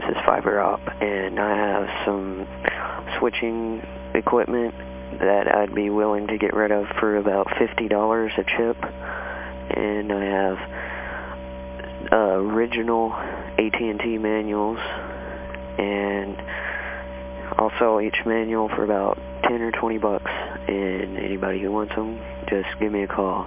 this is Fiber Op, and I have some switching equipment that I'd be willing to get rid of for about $50 a chip. And I have original AT&T manuals, and I'll sell each manual for about 10 or 20 bucks. And anybody who wants them, just give me a call.